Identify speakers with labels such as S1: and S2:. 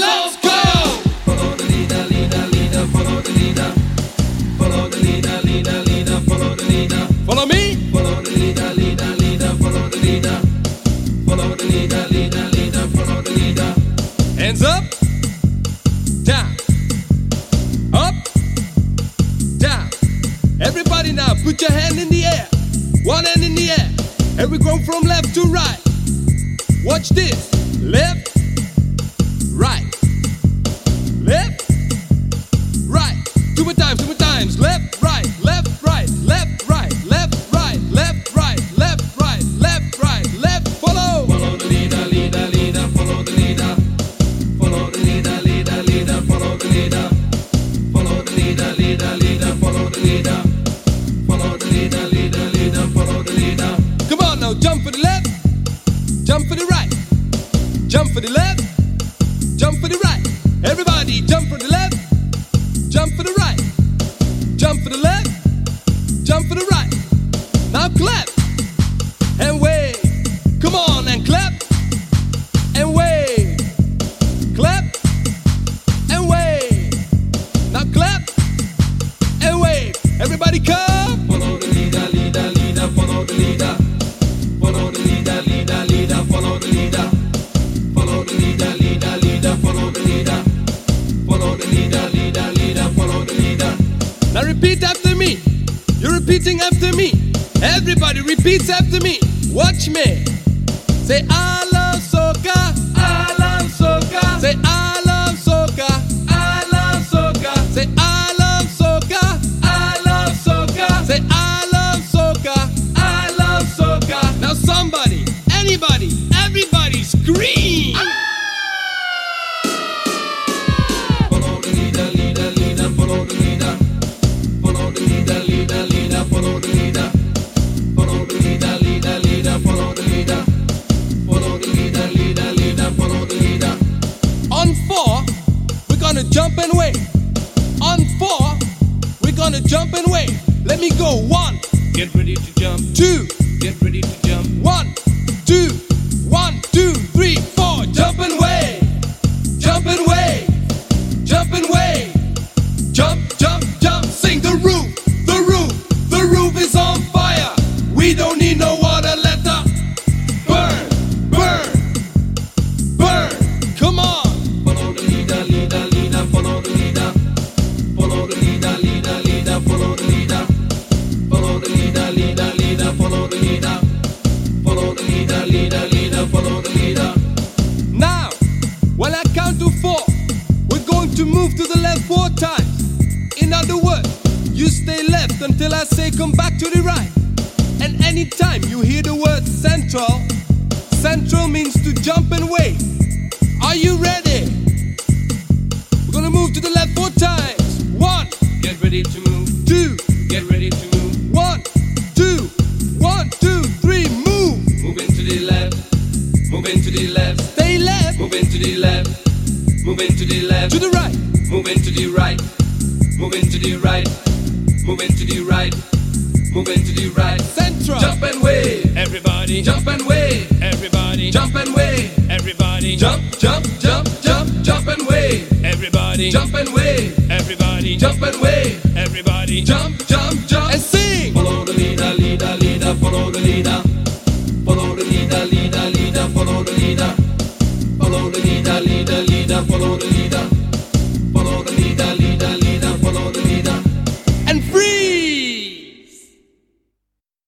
S1: let's go.
S2: Follow the leader, leader, leader, follow the leader. Follow the leader, leader, leader, follow the leader.
S1: Follow me.
S2: Follow the leader, leader, leader, follow the leader. Follow the leader, leader, leader, follow the leader.
S1: Hands up, down, up, down. Everybody now, put your hand in the air. One hand in the air. And we go from left to right. Watch this. Left, jump for the right, jump for the left, jump for the right. Everybody, jump for the left, jump for the right, jump for the left, jump for the right. Now clap and wave. Come on and clap and wave. Clap and wave. Now clap and wave. Everybody come.
S2: Follow the leader, leader, leader, follow the leader. Follow the leader,
S1: repeat after me. You're repeating after me. Everybody repeats after me. Watch me. Say I love soca. I love soca. Say I love soca. I love soca. Say I gonna jump and wave. Let me go. One,
S2: Get ready to jump,
S1: two,
S2: get ready to jump.
S1: one, two, until I say come back to the right. And anytime you hear the word central, central means to jump and wave. Are you ready? We're gonna move to the left four times. One,
S2: Get ready to move,
S1: two,
S2: get ready to move.
S1: one, two, one, two, three, move.
S2: Move into the left, move into the left,
S1: Stay left
S2: move into the left, move into the left,
S1: to the right.
S2: move into the right, move into the right, move into the right, move into the right.
S1: Central.
S2: Jump and wave,
S1: Everybody.
S2: jump and wave,
S1: Everybody.
S2: jump and wave.
S1: Everybody.
S2: Jump, jump, jump, jump, jump and wave.
S1: Everybody.
S2: Jump and wave.
S1: Everybody.
S2: Jump and wave.
S1: Everybody.
S2: Jump, jump, jump.